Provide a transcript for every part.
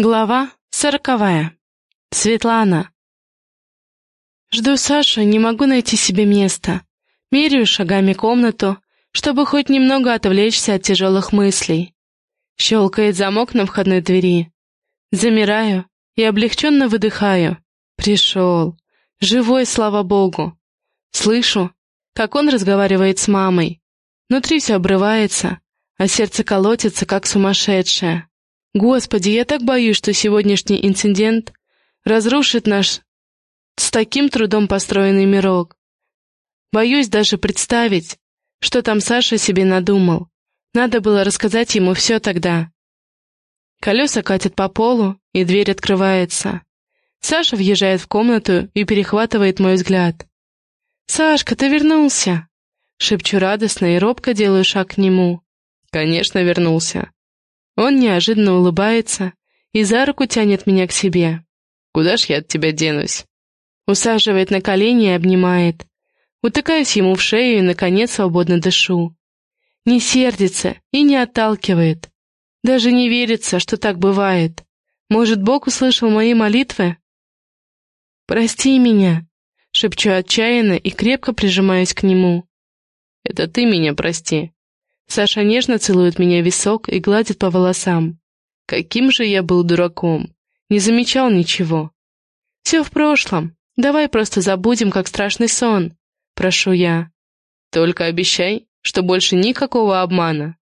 Глава сороковая. Светлана. Жду Сашу, не могу найти себе места. Меряю шагами комнату, чтобы хоть немного отвлечься от тяжелых мыслей. Щелкает замок на входной двери. Замираю и облегченно выдыхаю. Пришел. Живой, слава богу. Слышу, как он разговаривает с мамой. Внутри все обрывается, а сердце колотится, как сумасшедшее. Господи, я так боюсь, что сегодняшний инцидент разрушит наш с таким трудом построенный мирок. Боюсь даже представить, что там Саша себе надумал. Надо было рассказать ему все тогда. Колеса катят по полу, и дверь открывается. Саша въезжает в комнату и перехватывает мой взгляд. «Сашка, ты вернулся!» Шепчу радостно и робко делаю шаг к нему. «Конечно, вернулся. Он неожиданно улыбается и за руку тянет меня к себе. «Куда ж я от тебя денусь?» Усаживает на колени и обнимает. Утыкаюсь ему в шею и, наконец, свободно дышу. Не сердится и не отталкивает. Даже не верится, что так бывает. Может, Бог услышал мои молитвы? «Прости меня», — шепчу отчаянно и крепко прижимаюсь к нему. «Это ты меня прости», Саша нежно целует меня в висок и гладит по волосам. Каким же я был дураком. Не замечал ничего. Все в прошлом. Давай просто забудем, как страшный сон. Прошу я. Только обещай, что больше никакого обмана.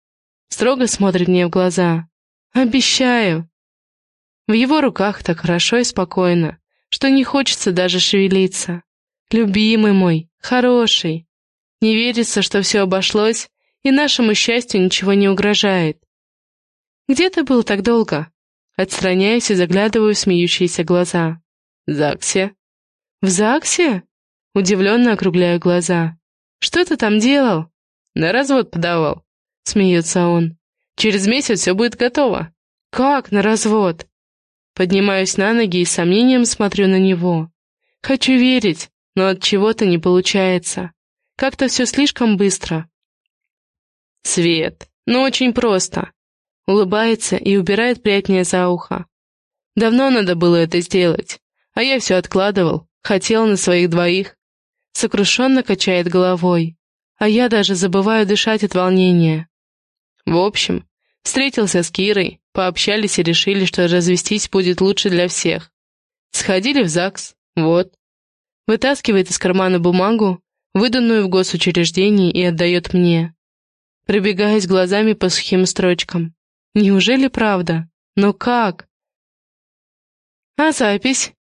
Строго смотрит мне в глаза. Обещаю. В его руках так хорошо и спокойно, что не хочется даже шевелиться. Любимый мой, хороший. Не верится, что все обошлось, и нашему счастью ничего не угрожает. «Где ты был так долго?» Отстраняюсь и заглядываю в смеющиеся глаза. «ЗАГСе». «В ЗАГСе?» Удивленно округляю глаза. «Что ты там делал?» «На развод подавал», — смеется он. «Через месяц все будет готово». «Как на развод?» Поднимаюсь на ноги и с сомнением смотрю на него. Хочу верить, но от чего-то не получается. Как-то все слишком быстро. Свет. Ну, очень просто. Улыбается и убирает приятнее за ухо. Давно надо было это сделать, а я все откладывал, хотел на своих двоих. Сокрушенно качает головой, а я даже забываю дышать от волнения. В общем, встретился с Кирой, пообщались и решили, что развестись будет лучше для всех. Сходили в ЗАГС, вот. Вытаскивает из кармана бумагу, выданную в госучреждении, и отдает мне пробегаясь глазами по сухим строчкам. Неужели правда? Но как? А запись?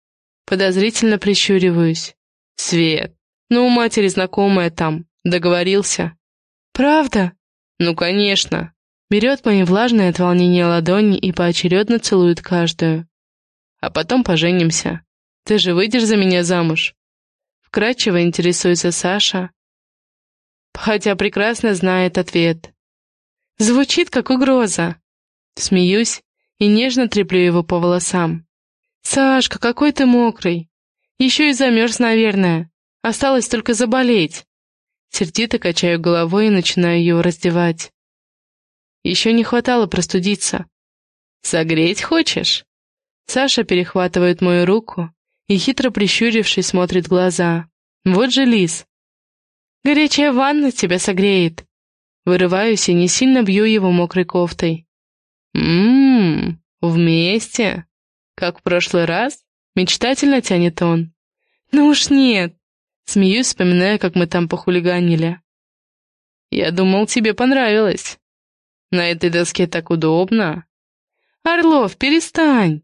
Подозрительно прищуриваюсь. Свет. Ну, у матери знакомая там. Договорился. Правда? Ну, конечно. Берет мои влажные от волнения ладони и поочередно целует каждую. А потом поженимся. Ты же выйдешь за меня замуж? Вкратчиво интересуется Саша, хотя прекрасно знает ответ. Звучит как угроза. Смеюсь и нежно треплю его по волосам. «Сашка, какой ты мокрый! Еще и замерз, наверное. Осталось только заболеть». Сердито качаю головой и начинаю его раздевать. Еще не хватало простудиться. «Согреть хочешь?» Саша перехватывает мою руку и, хитро прищурившись, смотрит глаза. «Вот же лис, Горячая ванна тебя согреет. Вырываюсь и не сильно бью его мокрой кофтой. Ммм, вместе. Как в прошлый раз? Мечтательно тянет он. Ну уж нет. Смеюсь, вспоминая, как мы там похулиганили. Я думал, тебе понравилось. На этой доске так удобно. Орлов, перестань.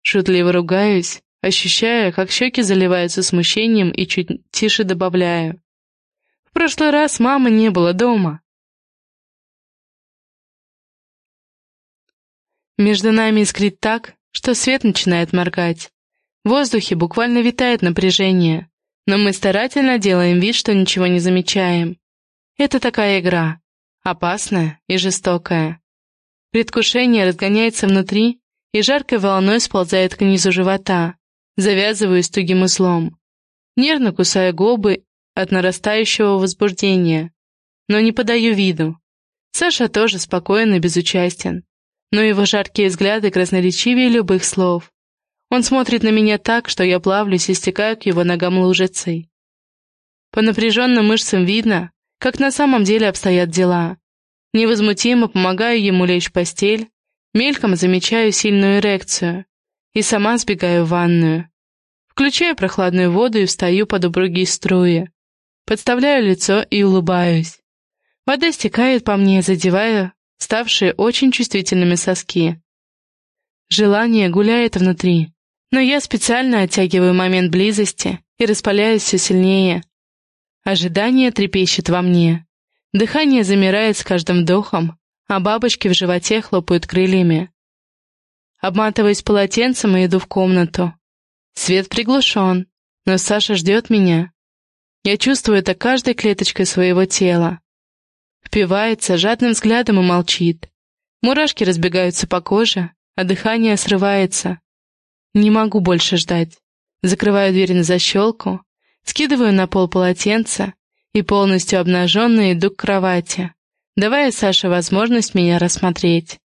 Шутливо ругаюсь, ощущая, как щеки заливаются смущением и чуть тише добавляю. В прошлый раз мамы не было дома. Между нами искрит так, что свет начинает моргать. В воздухе буквально витает напряжение, но мы старательно делаем вид, что ничего не замечаем. Это такая игра, опасная и жестокая. Предвкушение разгоняется внутри и жаркой волной сползает к низу живота, завязываясь тугим узлом. Нервно кусая губы от нарастающего возбуждения, но не подаю виду. Саша тоже спокоен и безучастен. но его жаркие взгляды красноречивее любых слов. Он смотрит на меня так, что я плавлюсь и стекаю к его ногам лужицей. По напряженным мышцам видно, как на самом деле обстоят дела. Невозмутимо помогаю ему лечь в постель, мельком замечаю сильную эрекцию и сама сбегаю в ванную. Включаю прохладную воду и встаю под упругие струи. Подставляю лицо и улыбаюсь. Вода стекает по мне, задевая ставшие очень чувствительными соски. Желание гуляет внутри, но я специально оттягиваю момент близости и распаляюсь все сильнее. Ожидание трепещет во мне. Дыхание замирает с каждым вдохом, а бабочки в животе хлопают крыльями. Обматываюсь полотенцем и иду в комнату. Свет приглушен, но Саша ждет меня. Я чувствую это каждой клеточкой своего тела. Впивается жадным взглядом и молчит. Мурашки разбегаются по коже, а дыхание срывается. Не могу больше ждать. Закрываю дверь на защелку, скидываю на пол полотенце и полностью обнаженная иду к кровати, давая Саше возможность меня рассмотреть.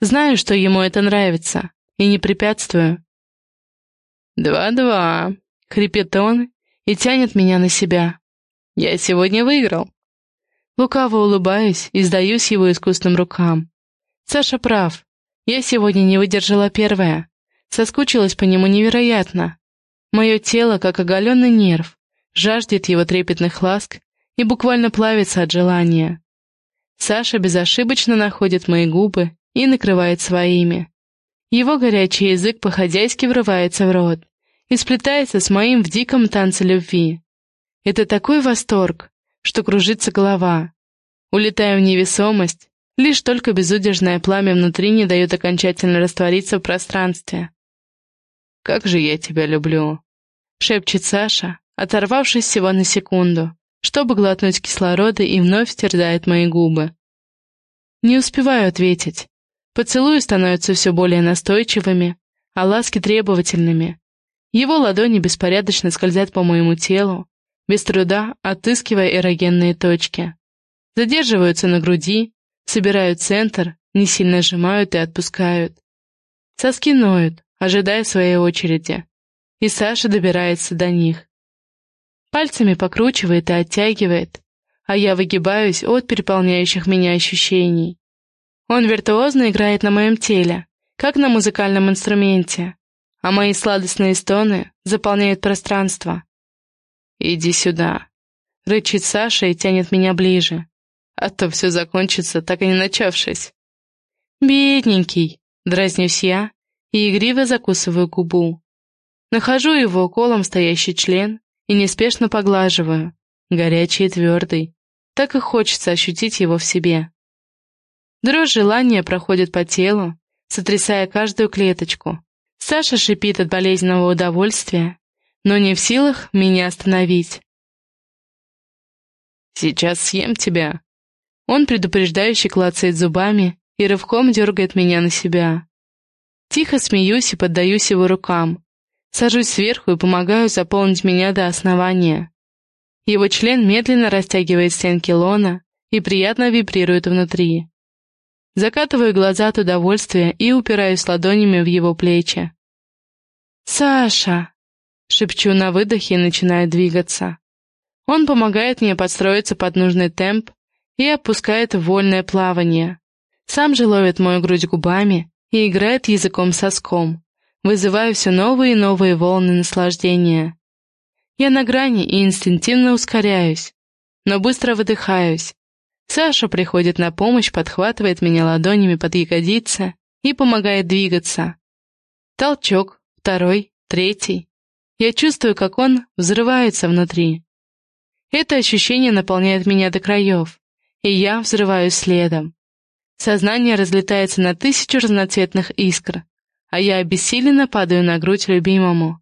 Знаю, что ему это нравится, и не препятствую. «Два-два», — хрипит он и тянет меня на себя. «Я сегодня выиграл». Лукаво улыбаюсь и сдаюсь его искусным рукам. Саша прав. Я сегодня не выдержала первая. Соскучилась по нему невероятно. Мое тело, как оголенный нерв, жаждет его трепетных ласк и буквально плавится от желания. Саша безошибочно находит мои губы и накрывает своими. Его горячий язык по-хозяйски врывается в рот и сплетается с моим в диком танце любви. Это такой восторг, что кружится голова. Улетаю в невесомость, лишь только безудержное пламя внутри не дает окончательно раствориться в пространстве. «Как же я тебя люблю!» — шепчет Саша, оторвавшись всего на секунду, чтобы глотнуть кислорода и вновь стерзает мои губы. Не успеваю ответить. Поцелуи становятся все более настойчивыми, а ласки требовательными. Его ладони беспорядочно скользят по моему телу, без труда отыскивая эрогенные точки. Задерживаются на груди, собирают центр, не сильно сжимают и отпускают. Соски ноют, ожидая своей очереди, и Саша добирается до них. Пальцами покручивает и оттягивает, а я выгибаюсь от переполняющих меня ощущений. Он виртуозно играет на моем теле, как на музыкальном инструменте, а мои сладостные стоны заполняют пространство. «Иди сюда», — рычит Саша и тянет меня ближе, а то все закончится, так и не начавшись. «Бедненький», — дразнюсь я и игриво закусываю губу. Нахожу его колом стоящий член и неспешно поглаживаю, горячий и твердый. Так и хочется ощутить его в себе. Дрожь желания проходит по телу, сотрясая каждую клеточку, Саша шипит от болезненного удовольствия, но не в силах меня остановить. «Сейчас съем тебя». Он предупреждающе клацает зубами и рывком дергает меня на себя. Тихо смеюсь и поддаюсь его рукам. Сажусь сверху и помогаю заполнить меня до основания. Его член медленно растягивает стенки лона и приятно вибрирует внутри. Закатываю глаза от удовольствия и упираюсь ладонями в его плечи. «Саша!» — шепчу на выдохе и начинаю двигаться. Он помогает мне подстроиться под нужный темп и опускает вольное плавание. Сам же ловит мою грудь губами и играет языком-соском, вызывая все новые и новые волны наслаждения. Я на грани и инстинктивно ускоряюсь, но быстро выдыхаюсь, Саша приходит на помощь, подхватывает меня ладонями под ягодицы и помогает двигаться. Толчок, второй, третий. Я чувствую, как он взрывается внутри. Это ощущение наполняет меня до краев, и я взрываюсь следом. Сознание разлетается на тысячу разноцветных искр, а я обессиленно падаю на грудь любимому.